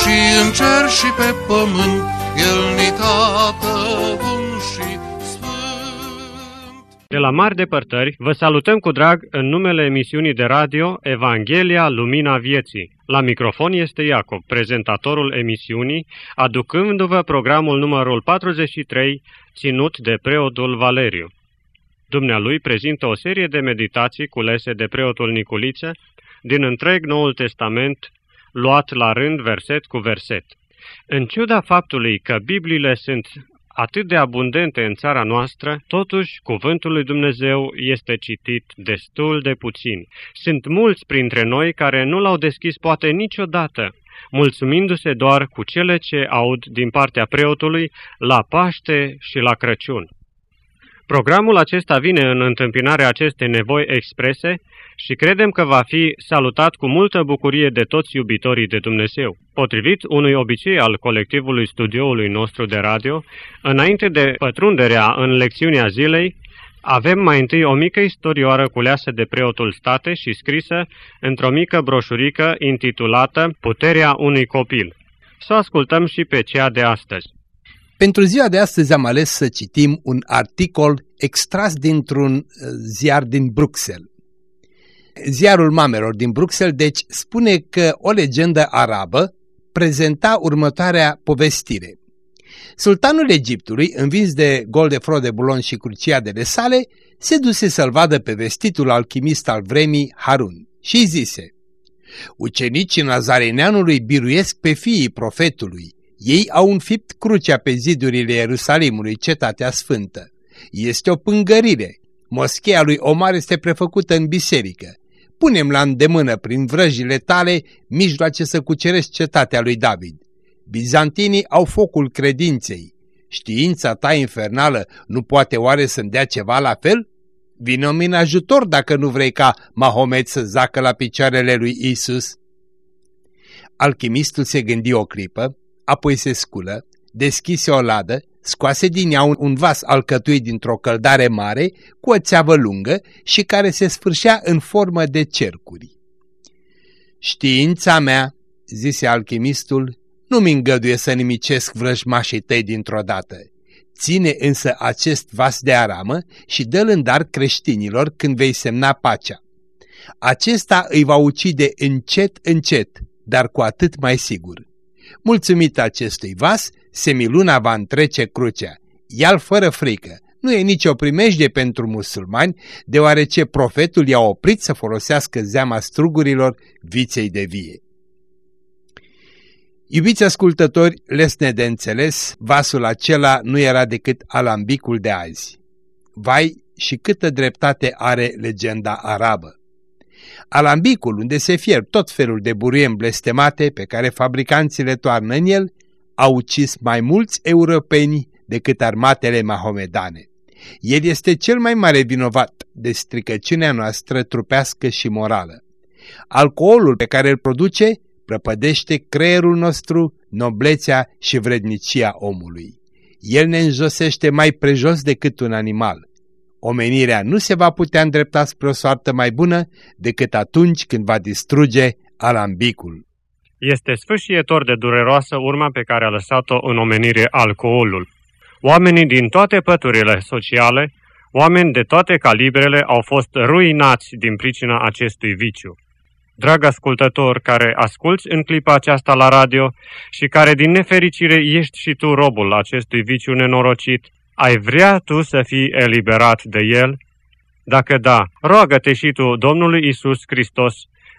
și în cer și pe pământ, El ni tată bun și sfânt. De la mari depărtări, vă salutăm cu drag în numele emisiunii de radio Evanghelia Lumina Vieții. La microfon este Iacob, prezentatorul emisiunii, aducându-vă programul numărul 43, ținut de preotul Valeriu. Dumnealui prezintă o serie de meditații culese de preotul Niculiță din întreg Noul Testament, luat la rând verset cu verset. În ciuda faptului că Bibliile sunt atât de abundente în țara noastră, totuși cuvântul lui Dumnezeu este citit destul de puțin. Sunt mulți printre noi care nu l-au deschis poate niciodată, mulțumindu-se doar cu cele ce aud din partea preotului la Paște și la Crăciun. Programul acesta vine în întâmpinarea acestei nevoi exprese și credem că va fi salutat cu multă bucurie de toți iubitorii de Dumnezeu. Potrivit unui obicei al colectivului studioului nostru de radio, înainte de pătrunderea în lecțiunea zilei, avem mai întâi o mică istorioară culeasă de preotul state și scrisă într-o mică broșurică intitulată Puterea unui copil. Să o ascultăm și pe cea de astăzi. Pentru ziua de astăzi am ales să citim un articol extras dintr-un uh, ziar din Bruxelles. Ziarul mamelor din Bruxelles, deci, spune că o legendă arabă prezenta următoarea povestire. Sultanul Egiptului, învins de Goldefro de Bulon și cruciadele sale, se duse să-l vadă pe vestitul alchimist al vremii Harun și zise Ucenicii Nazareneanului biruiesc pe fiii profetului, ei au înfipt crucea pe zidurile Ierusalimului, cetatea sfântă. Este o pângărire. Moscheea lui Omar este prefăcută în biserică. Punem la îndemână prin vrăjile tale mijloace să cuceresc cetatea lui David. Bizantinii au focul credinței. Știința ta infernală nu poate oare să-mi dea ceva la fel? Vino în ajutor dacă nu vrei ca Mahomet să zacă la picioarele lui Isus. Alchimistul se gândi o clipă, apoi se sculă, deschise o ladă, scoase din ea un, un vas alcătuit dintr-o căldare mare cu o țeavă lungă și care se sfârșea în formă de cercuri. Știința mea, zise alchimistul, nu-mi îngăduie să nimicesc vrăjmașii tăi dintr-o dată. Ține însă acest vas de aramă și dă-l în dar creștinilor când vei semna pacea. Acesta îi va ucide încet, încet, dar cu atât mai sigur. Mulțumit acestui vas, semiluna va întrece crucea. Ial fără frică. Nu e nicio primejde pentru musulmani, deoarece profetul i-a oprit să folosească zeama strugurilor viței de vie. Iubiți ascultători, lesne de înțeles, vasul acela nu era decât alambicul de azi. Vai și câtă dreptate are legenda arabă! Alambicul, unde se fierb tot felul de buruie blestemate pe care fabricanții le toarnă în el, a ucis mai mulți europeni decât armatele mahomedane. El este cel mai mare vinovat de stricăciunea noastră trupească și morală. Alcoolul pe care îl produce prăpădește creierul nostru, noblețea și vrednicia omului. El ne înjosește mai prejos decât un animal omenirea nu se va putea îndrepta spre o soartă mai bună decât atunci când va distruge alambicul. Este sfârșietor de dureroasă urma pe care a lăsat-o în omenire alcoolul. Oamenii din toate păturile sociale, oameni de toate calibrele au fost ruinați din pricina acestui viciu. Drag ascultător care asculți în clipa aceasta la radio și care din nefericire ești și tu robul acestui viciu nenorocit, ai vrea tu să fii eliberat de el? Dacă da, roagă-te și tu Domnului Isus Hristos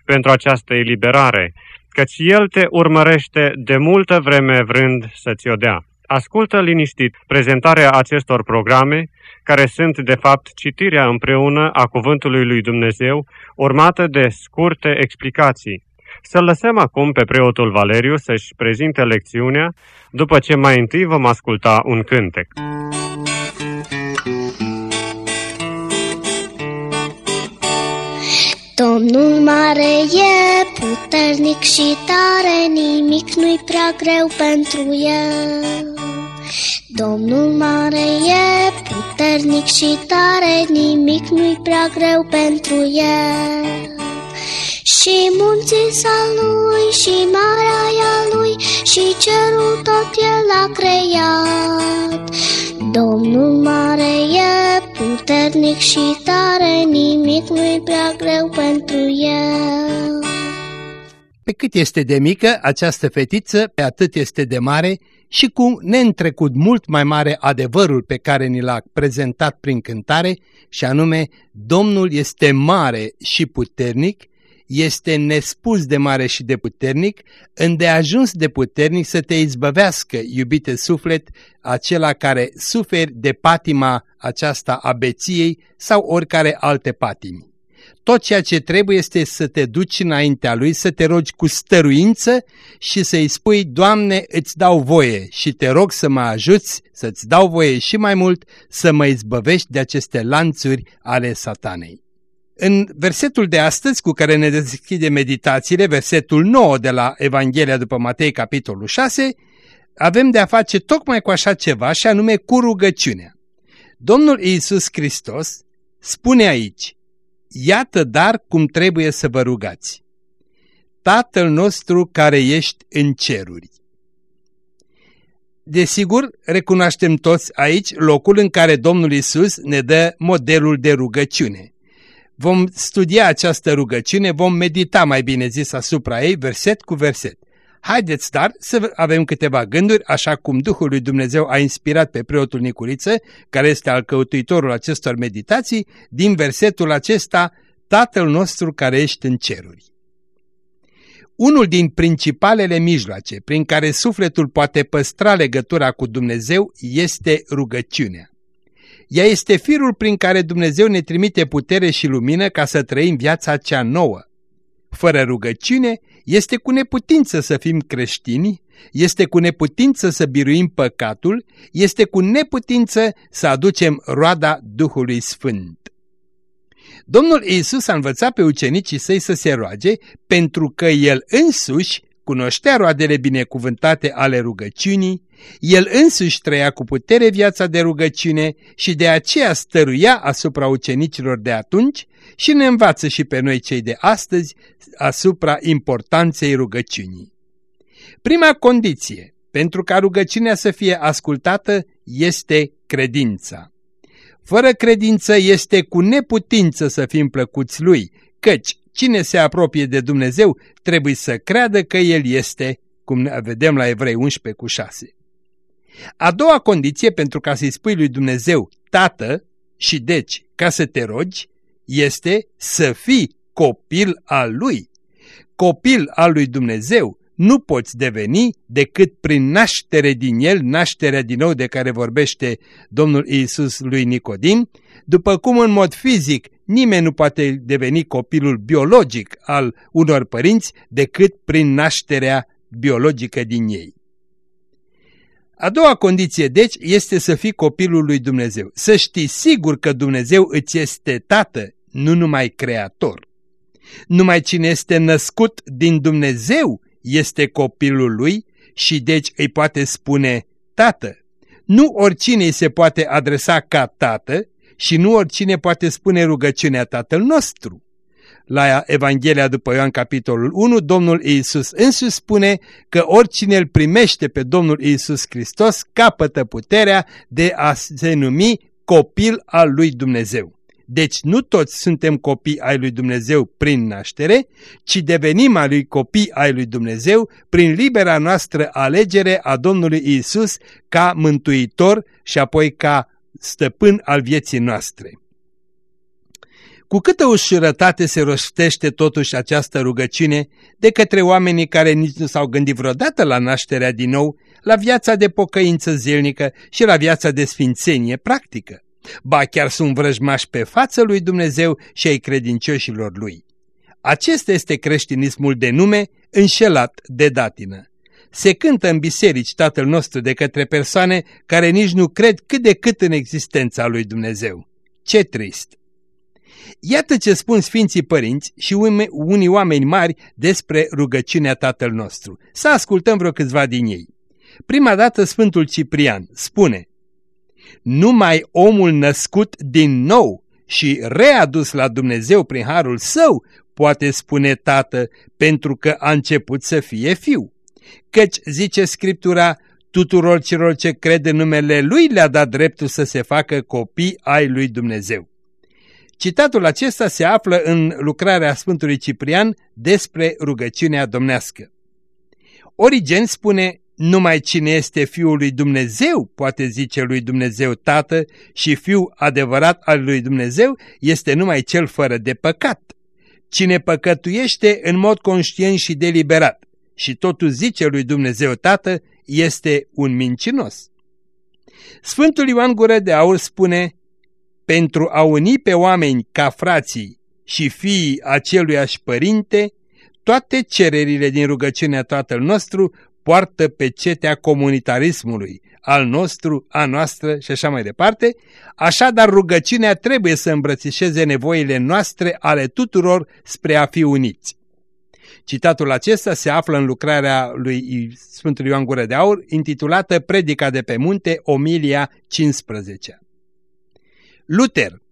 pentru această eliberare, căci El te urmărește de multă vreme vrând să ți-o dea. Ascultă liniștit prezentarea acestor programe, care sunt de fapt citirea împreună a Cuvântului lui Dumnezeu, urmată de scurte explicații. Să lăsăm acum pe preotul Valeriu să-și prezinte lecțiunea, după ce mai întâi vom asculta un cântec. Domnul mare e puternic și tare, nimic nu-i prea greu pentru el. Domnul mare e puternic și tare, nimic nu-i prea greu pentru el. Și munții sa lui și marea lui și cerul tot el a creat. Domnul mare e puternic și tare, nimic nu-i prea greu pentru el. Pe cât este de mică, această fetiță, pe atât este de mare și cu neîntrecut mult mai mare adevărul pe care ni l-a prezentat prin cântare, și anume, Domnul este mare și puternic, este nespus de mare și de puternic, îndeajuns de puternic să te izbăvească, iubite suflet, acela care suferi de patima aceasta a beției sau oricare alte patimi. Tot ceea ce trebuie este să te duci înaintea Lui, să te rogi cu stăruință și să-i spui, Doamne, îți dau voie și te rog să mă ajuți, să-ți dau voie și mai mult să mă izbăvești de aceste lanțuri ale satanei. În versetul de astăzi cu care ne deschide meditațiile, versetul 9 de la Evanghelia după Matei, capitolul 6, avem de a face tocmai cu așa ceva și anume cu rugăciunea. Domnul Iisus Hristos spune aici, Iată dar cum trebuie să vă rugați. Tatăl nostru care ești în ceruri. Desigur, recunoaștem toți aici locul în care Domnul Isus ne dă modelul de rugăciune. Vom studia această rugăciune, vom medita mai bine zis asupra ei, verset cu verset. Haideți, dar, să avem câteva gânduri, așa cum Duhul lui Dumnezeu a inspirat pe preotul Nicuriță, care este al căutuitorul acestor meditații, din versetul acesta, Tatăl nostru care ești în ceruri. Unul din principalele mijloace prin care sufletul poate păstra legătura cu Dumnezeu este rugăciunea. Ea este firul prin care Dumnezeu ne trimite putere și lumină ca să trăim viața cea nouă. Fără rugăciune, este cu neputință să fim creștini, este cu neputință să biruim păcatul, este cu neputință să aducem roada Duhului Sfânt. Domnul Iisus a învățat pe ucenicii săi să se roage pentru că El însuși cunoștea roadele binecuvântate ale rugăciunii, el însuși trăia cu putere viața de rugăciune și de aceea stăruia asupra ucenicilor de atunci și ne învață și pe noi cei de astăzi asupra importanței rugăciunii. Prima condiție pentru ca rugăciunea să fie ascultată este credința. Fără credință este cu neputință să fim plăcuți Lui, căci cine se apropie de Dumnezeu trebuie să creadă că El este, cum vedem la Evrei 11 cu 6. A doua condiție pentru ca să-i spui lui Dumnezeu Tată și deci ca să te rogi este să fii copil al Lui. Copil al lui Dumnezeu nu poți deveni decât prin naștere din El, nașterea din nou de care vorbește Domnul Iisus lui Nicodim, după cum în mod fizic nimeni nu poate deveni copilul biologic al unor părinți decât prin nașterea biologică din ei. A doua condiție, deci, este să fii copilul lui Dumnezeu. Să știi sigur că Dumnezeu îți este tată, nu numai creator. Numai cine este născut din Dumnezeu este copilul lui și deci îi poate spune tată. Nu oricine îi se poate adresa ca tată și nu oricine poate spune rugăciunea tatăl nostru. La Evanghelia după Ioan capitolul 1, Domnul Iisus însuși spune că oricine îl primește pe Domnul Iisus Hristos capătă puterea de a se numi copil al lui Dumnezeu. Deci nu toți suntem copii ai lui Dumnezeu prin naștere, ci devenim a lui copii ai lui Dumnezeu prin libera noastră alegere a Domnului Isus ca mântuitor și apoi ca stăpân al vieții noastre. Cu câtă ușurătate se rostește totuși această rugăciune de către oamenii care nici nu s-au gândit vreodată la nașterea din nou, la viața de pocăință zilnică și la viața de sfințenie practică. Ba chiar sunt vrăjmași pe față lui Dumnezeu și ai credincioșilor lui. Acesta este creștinismul de nume înșelat de datină. Se cântă în biserici Tatăl nostru de către persoane care nici nu cred cât de cât în existența lui Dumnezeu. Ce trist! Iată ce spun Sfinții Părinți și unii oameni mari despre rugăciunea Tatăl nostru. Să ascultăm vreo câțiva din ei. Prima dată Sfântul Ciprian spune Numai omul născut din nou și readus la Dumnezeu prin harul său poate spune tată pentru că a început să fie fiu. Căci, zice Scriptura, tuturor celor ce cred în numele Lui le-a dat dreptul să se facă copii ai Lui Dumnezeu. Citatul acesta se află în lucrarea Sfântului Ciprian despre rugăciunea domnească. Origen spune, numai cine este Fiul lui Dumnezeu poate zice lui Dumnezeu Tată și Fiul adevărat al lui Dumnezeu este numai cel fără de păcat. Cine păcătuiește în mod conștient și deliberat și totul zice lui Dumnezeu Tată este un mincinos. Sfântul Ioan Gură de Aur spune, pentru a uni pe oameni ca frații și fiii aceluiași părinte, toate cererile din rugăciunea Tatăl nostru poartă pe cetea comunitarismului, al nostru, a noastră și așa mai departe, așadar rugăciunea trebuie să îmbrățișeze nevoile noastre ale tuturor spre a fi uniți. Citatul acesta se află în lucrarea lui Sfântul Ioan Gură de Aur, intitulată Predica de pe munte, Omilia 15. Luther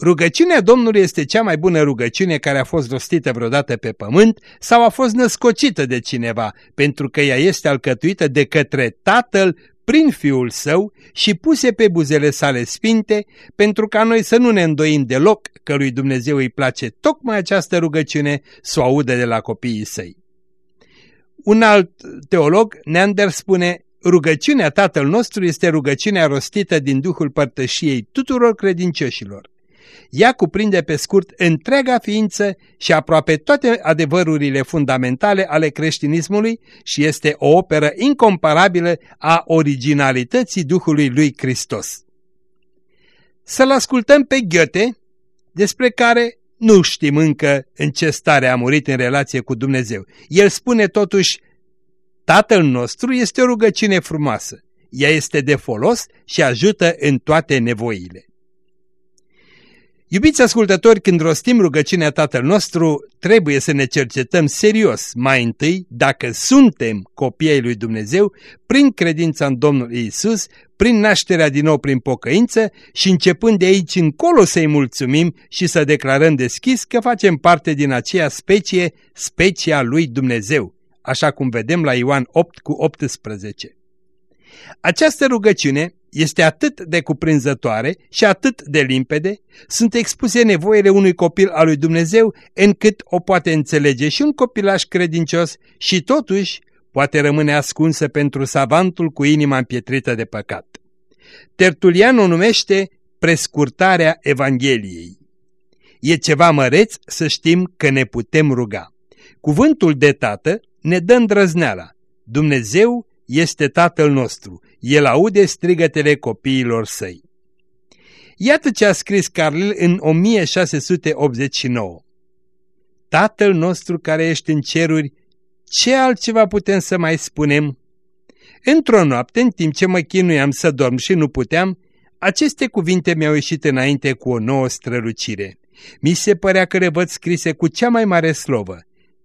Rugăciunea Domnului este cea mai bună rugăciune care a fost rostită vreodată pe pământ sau a fost născocită de cineva, pentru că ea este alcătuită de către Tatăl prin Fiul Său și puse pe buzele sale sfinte, pentru ca noi să nu ne îndoim deloc că lui Dumnezeu îi place tocmai această rugăciune să o audă de la copiii săi. Un alt teolog, Neander, spune, rugăciunea Tatăl nostru este rugăciunea rostită din Duhul Părtășiei tuturor credincioșilor. Ea cuprinde pe scurt întreaga ființă și aproape toate adevărurile fundamentale ale creștinismului și este o operă incomparabilă a originalității Duhului lui Hristos. Să-l ascultăm pe Goethe, despre care nu știm încă în ce stare a murit în relație cu Dumnezeu. El spune totuși, Tatăl nostru este o rugăciune frumoasă. Ea este de folos și ajută în toate nevoile. Iubiți ascultători, când rostim rugăciunea Tatăl nostru, trebuie să ne cercetăm serios mai întâi dacă suntem copiii lui Dumnezeu prin credința în Domnul Isus, prin nașterea din nou prin pocăință și începând de aici încolo să-i mulțumim și să declarăm deschis că facem parte din aceea specie, specia lui Dumnezeu, așa cum vedem la Ioan 8 cu 18. Această rugăciune este atât de cuprinzătoare și atât de limpede, sunt expuse nevoile unui copil al lui Dumnezeu încât o poate înțelege și un copilaș credincios și totuși poate rămâne ascunsă pentru savantul cu inima împietrită de păcat. Tertulian o numește prescurtarea Evangheliei. E ceva măreț să știm că ne putem ruga. Cuvântul de tată ne dă îndrăzneala. Dumnezeu este Tatăl nostru, El aude strigătele copiilor săi. Iată ce a scris Carlil în 1689. Tatăl nostru care ești în ceruri, ce altceva putem să mai spunem? Într-o noapte, în timp ce mă chinuiam să dorm și nu puteam, aceste cuvinte mi-au ieșit înainte cu o nouă strălucire. Mi se părea că le văd scrise cu cea mai mare slovă.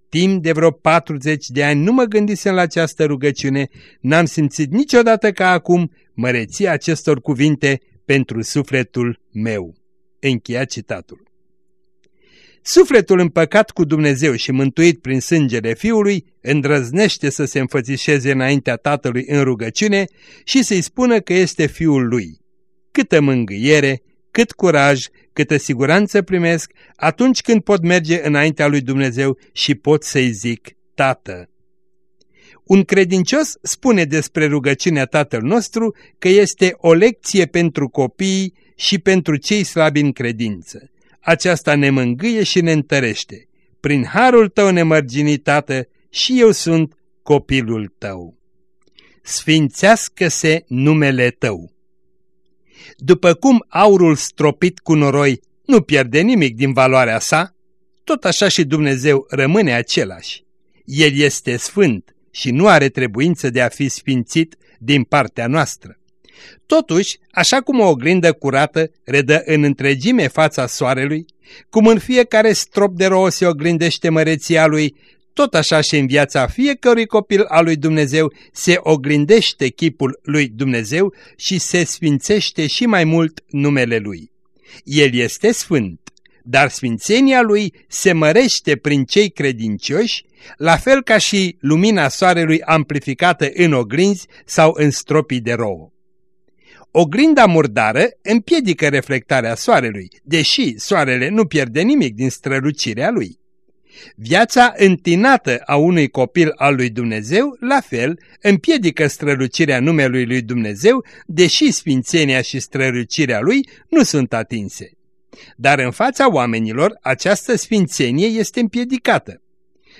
Timp de vreo 40 de ani nu mă gândisem la această rugăciune, n-am simțit niciodată ca acum măreția acestor cuvinte pentru sufletul meu. Încheia citatul. Sufletul împăcat cu Dumnezeu și mântuit prin sângele Fiului îndrăznește să se înfățișeze înaintea Tatălui în rugăciune și să-i spună că este Fiul Lui. Câtă mângâiere, cât curaj, câtă siguranță primesc atunci când pot merge înaintea lui Dumnezeu și pot să-i zic, Tată. Un credincios spune despre rugăciunea Tatăl nostru că este o lecție pentru copii și pentru cei slabi în credință. Aceasta ne mângâie și ne întărește. Prin harul tău nemărginit, Tată, și eu sunt copilul tău. Sfințească-se numele tău. După cum aurul stropit cu noroi nu pierde nimic din valoarea sa, tot așa și Dumnezeu rămâne același. El este sfânt și nu are trebuință de a fi sfințit din partea noastră. Totuși, așa cum o oglindă curată redă în întregime fața soarelui, cum în fiecare strop de rouă se oglindește măreția lui, tot așa și în viața fiecărui copil al lui Dumnezeu se oglindește chipul lui Dumnezeu și se sfințește și mai mult numele lui. El este sfânt, dar sfințenia lui se mărește prin cei credincioși, la fel ca și lumina soarelui amplificată în oglinzi sau în stropii de rouă. Oglinda murdară împiedică reflectarea soarelui, deși soarele nu pierde nimic din strălucirea lui. Viața întinată a unui copil al lui Dumnezeu, la fel, împiedică strălucirea numelui lui Dumnezeu, deși sfințenia și strălucirea lui nu sunt atinse. Dar în fața oamenilor, această sfințenie este împiedicată.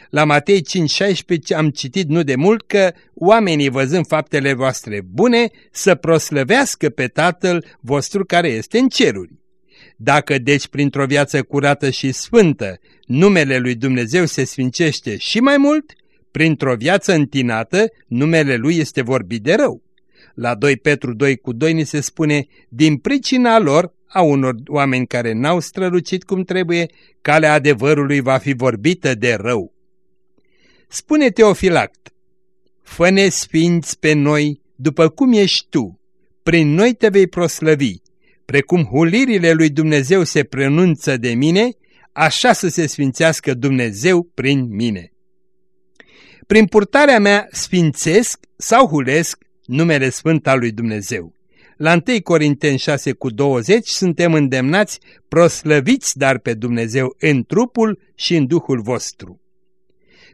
La Matei 5,16 am citit nu de mult că oamenii văzând faptele voastre bune să proslăvească pe Tatăl vostru care este în ceruri. Dacă deci printr-o viață curată și sfântă numele lui Dumnezeu se sfincește și mai mult, printr-o viață întinată numele lui este vorbit de rău. La 2 Petru 2 cu 2 ni se spune, din pricina lor, a unor oameni care n-au strălucit cum trebuie, calea adevărului va fi vorbită de rău. Spune Teofilact, fă-ne sfinți pe noi după cum ești tu, prin noi te vei proslăvi, precum hulirile lui Dumnezeu se pronunță de mine, așa să se sfințească Dumnezeu prin mine. Prin purtarea mea sfințesc sau hulesc numele Sfânt al lui Dumnezeu. La 1 Corinteni 6 cu 20 suntem îndemnați, proslăviți dar pe Dumnezeu în trupul și în Duhul vostru.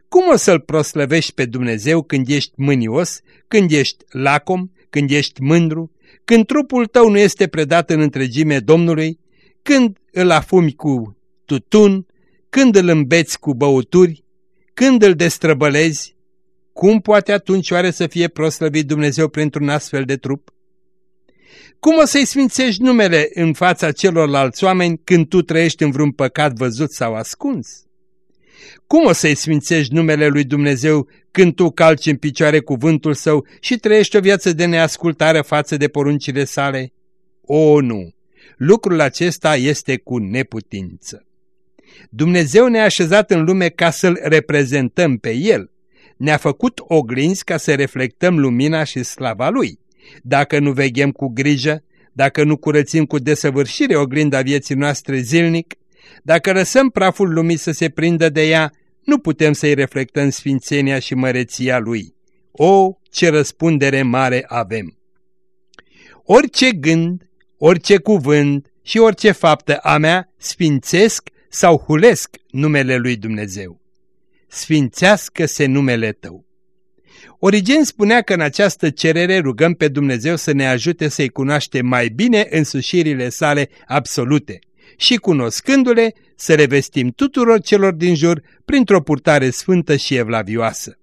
Cum o să-L proslăvești pe Dumnezeu când ești mânios, când ești lacom, când ești mândru, când trupul tău nu este predat în întregime Domnului, când îl afumi cu tutun, când îl îmbeți cu băuturi, când îl destrăbălezi, cum poate atunci oare să fie proslăvit Dumnezeu printr-un astfel de trup? Cum o să-i sfințești numele în fața celorlalți oameni când tu trăiești în vreun păcat văzut sau ascuns? Cum o să-i sfințești numele lui Dumnezeu când tu calci în picioare cuvântul său și trăiești o viață de neascultare față de poruncile sale? O, nu! Lucrul acesta este cu neputință. Dumnezeu ne-a așezat în lume ca să-L reprezentăm pe El. Ne-a făcut oglinzi ca să reflectăm lumina și slava Lui. Dacă nu veghem cu grijă, dacă nu curățim cu desăvârșire oglinda vieții noastre zilnic, dacă lăsăm praful lumii să se prindă de ea, nu putem să-i reflectăm sfințenia și măreția lui. O, ce răspundere mare avem! Orice gând, orice cuvânt și orice faptă a mea sfințesc sau hulesc numele lui Dumnezeu. Sfințească-se numele tău. Origen spunea că în această cerere rugăm pe Dumnezeu să ne ajute să-i cunoaște mai bine însușirile sale absolute și cunoscându-le să revestim tuturor celor din jur printr-o purtare sfântă și evlavioasă.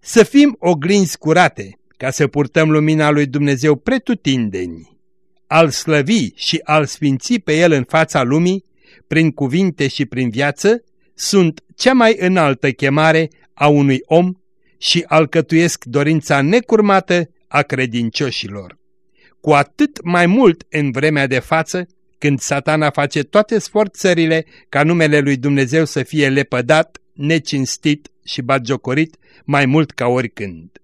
Să fim oglinzi curate, ca să purtăm lumina lui Dumnezeu pretutindeni, al slăvi și al sfinți pe El în fața lumii, prin cuvinte și prin viață, sunt cea mai înaltă chemare a unui om și alcătuiesc dorința necurmată a credincioșilor. Cu atât mai mult în vremea de față, când satana face toate sforțările ca numele lui Dumnezeu să fie lepădat, necinstit și bagiocorit mai mult ca oricând.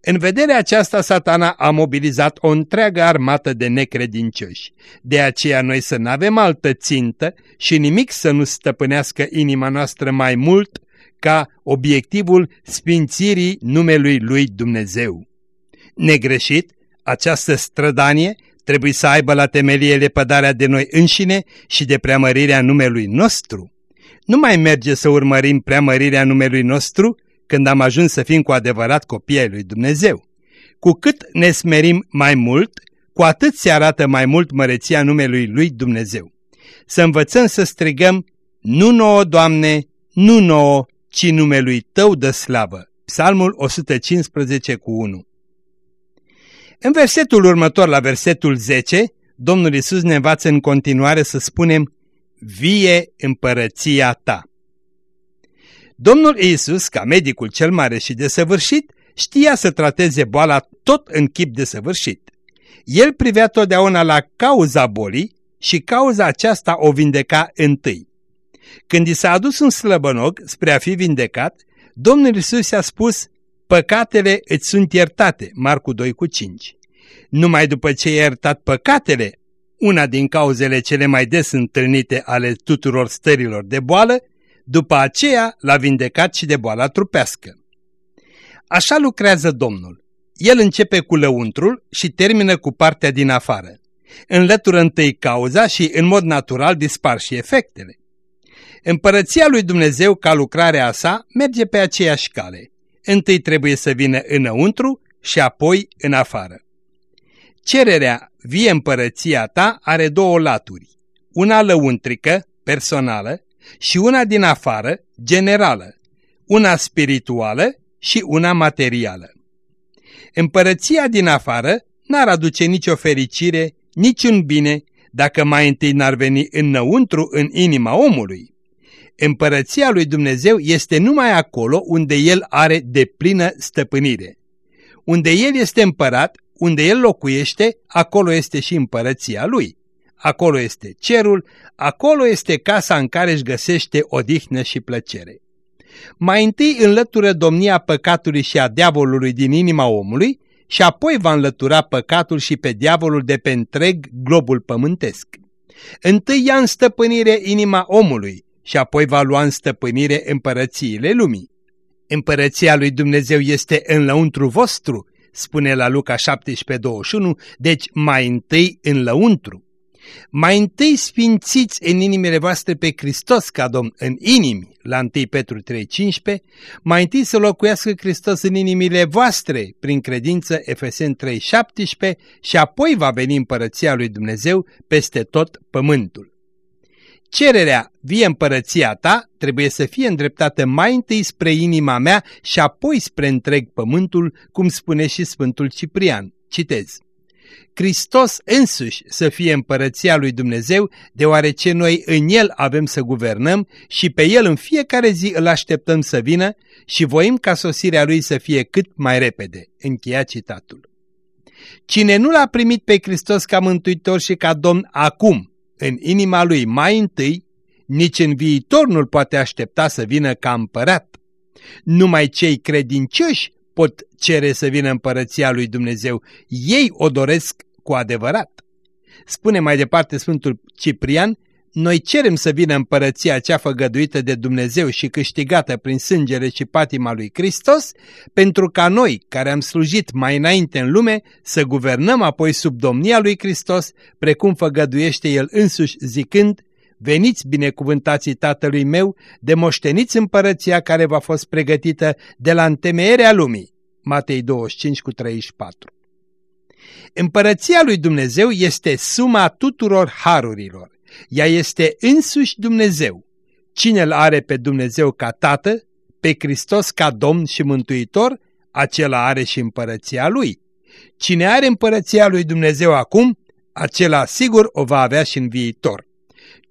În vederea aceasta, satana a mobilizat o întreagă armată de necredincioși. De aceea noi să nu avem altă țintă și nimic să nu stăpânească inima noastră mai mult ca obiectivul sfințirii numelui lui Dumnezeu. Negreșit, această strădanie trebuie să aibă la temelie lepădarea de noi înșine și de preamărirea numelui nostru. Nu mai merge să urmărim preamărirea numelui nostru când am ajuns să fim cu adevărat copii ai lui Dumnezeu. Cu cât ne smerim mai mult, cu atât se arată mai mult măreția numelui lui Dumnezeu. Să învățăm să strigăm, nu nouă, Doamne, nu nouă, ci numelui Tău dă slavă. Psalmul 115 cu 1 în versetul următor, la versetul 10, Domnul Isus ne învață în continuare să spunem vie împărăția ta. Domnul Iisus, ca medicul cel mare și desăvârșit, știa să trateze boala tot în chip desăvârșit. El privea totdeauna la cauza bolii și cauza aceasta o vindeca întâi. Când i s-a adus un slăbănog spre a fi vindecat, Domnul Iisus i-a spus, păcatele îți sunt iertate, Marcu 2 cu 5. Numai după ce i-a iertat păcatele, una din cauzele cele mai des întâlnite ale tuturor stărilor de boală, după aceea l-a vindecat și de boala trupească. Așa lucrează Domnul. El începe cu lăuntrul și termină cu partea din afară. Înlătură întâi cauza și, în mod natural, dispar și efectele. Împărăția lui Dumnezeu, ca lucrarea sa, merge pe aceeași cale. Întâi trebuie să vină înăuntru și apoi în afară. Cererea vie împărăția ta are două laturi, una lăuntrică, personală, și una din afară, generală, una spirituală și una materială. Împărăția din afară n-ar aduce nicio fericire, niciun bine, dacă mai întâi n-ar veni înăuntru în inima omului. Împărăția lui Dumnezeu este numai acolo unde El are deplină stăpânire. Unde El este împărat, unde El locuiește, acolo este și împărăția Lui. Acolo este cerul, acolo este casa în care își găsește odihnă și plăcere. Mai întâi înlătură domnia păcatului și a diavolului din inima omului și apoi va înlătura păcatul și pe diavolul de pe întreg globul pământesc. Întâi ia în stăpânire inima omului și apoi va lua în stăpânire împărățiile lumii. Împărăția lui Dumnezeu este în lăuntru vostru, spune la Luca 17:21, deci mai întâi în lăuntru. Mai întâi sfințiți în inimile voastre pe Hristos ca Domn în inimi, la 1 Petru 3.15, mai întâi să locuiască Hristos în inimile voastre, prin credință Efesen 3.17 și apoi va veni împărăția lui Dumnezeu peste tot pământul. Cererea, vie împărăția ta, trebuie să fie îndreptată mai întâi spre inima mea și apoi spre întreg pământul, cum spune și Sfântul Ciprian. Citez. Hristos însuși să fie împărăția lui Dumnezeu, deoarece noi în El avem să guvernăm și pe El în fiecare zi îl așteptăm să vină și voim ca sosirea Lui să fie cât mai repede. Încheia citatul. Cine nu l-a primit pe Hristos ca mântuitor și ca Domn acum, în inima lui mai întâi, nici în viitor nu-l poate aștepta să vină ca împărat. Numai cei credincioși pot cere să vină împărăția lui Dumnezeu. Ei o doresc cu adevărat. Spune mai departe Sfântul Ciprian, noi cerem să vină împărăția cea făgăduită de Dumnezeu și câștigată prin sângele și patima lui Hristos, pentru ca noi, care am slujit mai înainte în lume, să guvernăm apoi sub domnia lui Hristos, precum făgăduiește El însuși zicând, Veniți binecuvântații tatălui meu, de moșteniți împărăția care v-a fost pregătită de la întemeierea lumii. Matei 25 cu 34 Împărăția lui Dumnezeu este suma tuturor harurilor. Ea este însuși Dumnezeu. Cine îl are pe Dumnezeu ca Tată, pe Hristos ca Domn și Mântuitor, acela are și împărăția lui. Cine are împărăția lui Dumnezeu acum, acela sigur o va avea și în viitor.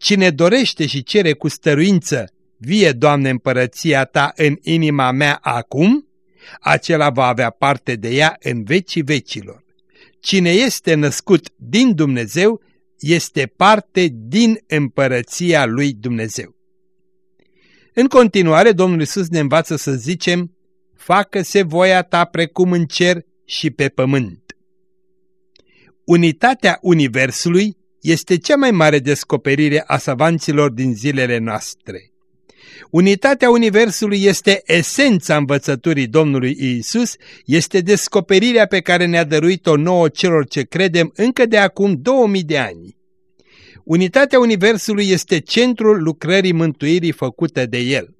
Cine dorește și cere cu stăruință, vie, Doamne, împărăția Ta în inima mea acum, acela va avea parte de ea în vecii vecilor. Cine este născut din Dumnezeu este parte din împărăția lui Dumnezeu. În continuare, Domnul Iisus ne învață să zicem, facă-se voia ta precum în cer și pe pământ. Unitatea Universului este cea mai mare descoperire a savanților din zilele noastre. Unitatea Universului este esența învățăturii Domnului Iisus, este descoperirea pe care ne-a dăruit-o nouă celor ce credem încă de acum 2000 de ani. Unitatea Universului este centrul lucrării mântuirii făcute de El.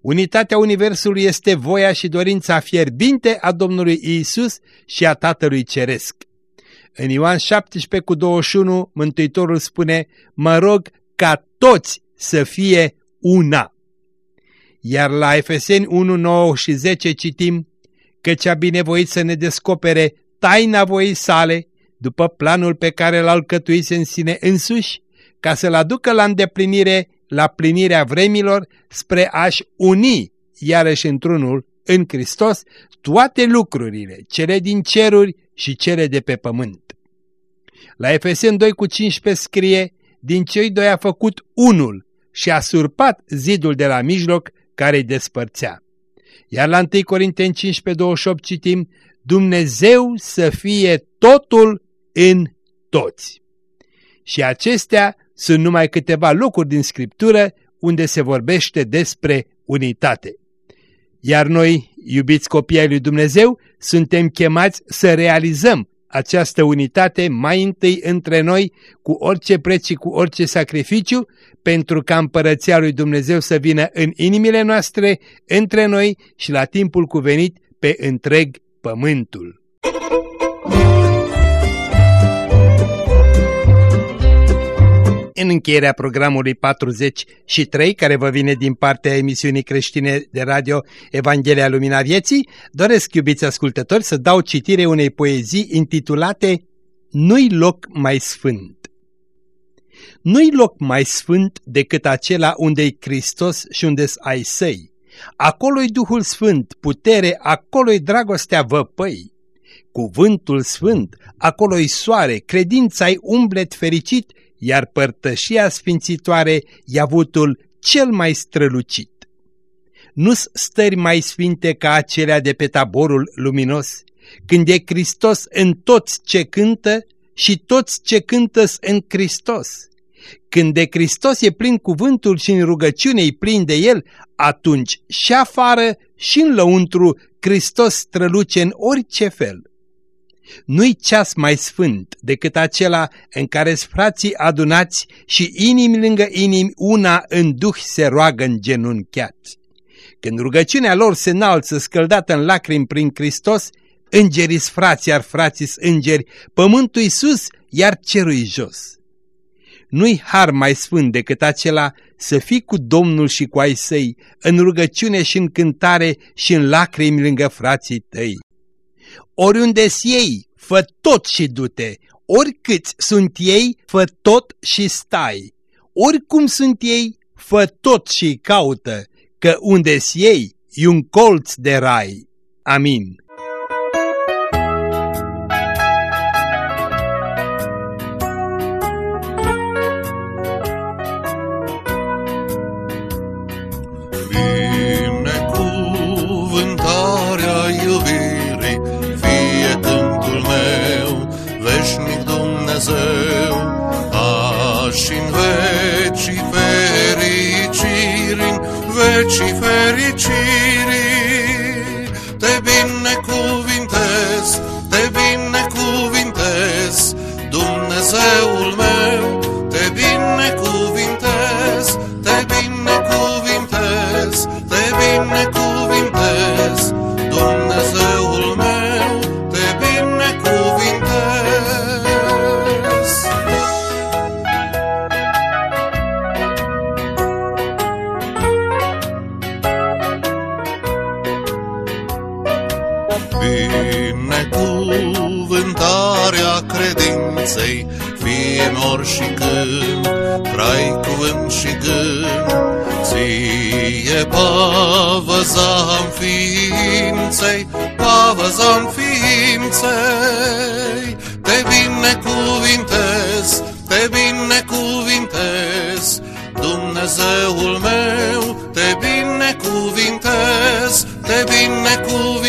Unitatea Universului este voia și dorința fierbinte a Domnului Iisus și a Tatălui Ceresc. În Ioan 17 cu 21, Mântuitorul spune, mă rog ca toți să fie una. Iar la Efeseni 1, 9 și 10 citim, căci a binevoit să ne descopere taina voii sale, după planul pe care l-a alcătuise în sine însuși, ca să-l aducă la îndeplinire, la plinirea vremilor, spre a-și uni iarăși într-unul în Hristos toate lucrurile, cele din ceruri și cele de pe pământ. La Efesen 2 cu 15 scrie, din cei doi a făcut unul și a surpat zidul de la mijloc care îi despărțea. Iar la 1 Corinteni 15, 28 citim, Dumnezeu să fie totul în toți. Și acestea sunt numai câteva locuri din Scriptură unde se vorbește despre unitate. Iar noi, iubiți copii ai lui Dumnezeu, suntem chemați să realizăm această unitate mai întâi între noi cu orice preț și cu orice sacrificiu pentru ca împărăția lui Dumnezeu să vină în inimile noastre, între noi și la timpul cuvenit pe întreg pământul. În încheierea programului 43, care vă vine din partea emisiunii creștine de radio Evanghelia Lumina Vieții, doresc, iubiți ascultători, să dau citire unei poezii intitulate Nu-i loc mai sfânt. Nu-i loc mai sfânt decât acela unde-i Hristos și unde-s ai săi. Acolo-i Duhul Sfânt, putere, acolo-i dragostea văpăi. Cuvântul Sfânt, acolo-i soare, credința-i umblet fericit iar părtășia sfințitoare e avutul cel mai strălucit. Nu-s stări mai sfinte ca acelea de pe taborul luminos, când e Hristos în toți ce cântă și toți ce cântă în Hristos. Când de Hristos e plin cuvântul și în rugăciune e plin de El, atunci și afară și în lăuntru Hristos străluce în orice fel. Nu-i ceas mai sfânt decât acela în care frații adunați și inimi lângă inimi una în duh se roagă în genunchiați. Când rugăciunea lor se înalță scăldată în lacrimi prin Hristos, îngerii frații ar frații îngeri, pământul sus, iar cerul jos. Nu-i har mai sfânt decât acela să fii cu Domnul și cu ai săi, în rugăciune și în cântare și în lacrimi lângă frații tăi. Oriunde-s ei, fă tot și du-te, oricâți sunt ei, fă tot și stai. Oricum sunt ei, fă tot și caută, că unde-s ei, e un colț de rai. Amin. Dumnezeu, azi în vecii fericiri, în vecii fericiri, Binecuvântarea credinței, fie în ori și când, trai cuvânt și gând, ție pavăza în ființei, pavăza în ființei, te binecuvintez, te binecuvintez, Dumnezeul meu, te binecuvintez, te binecuvintez,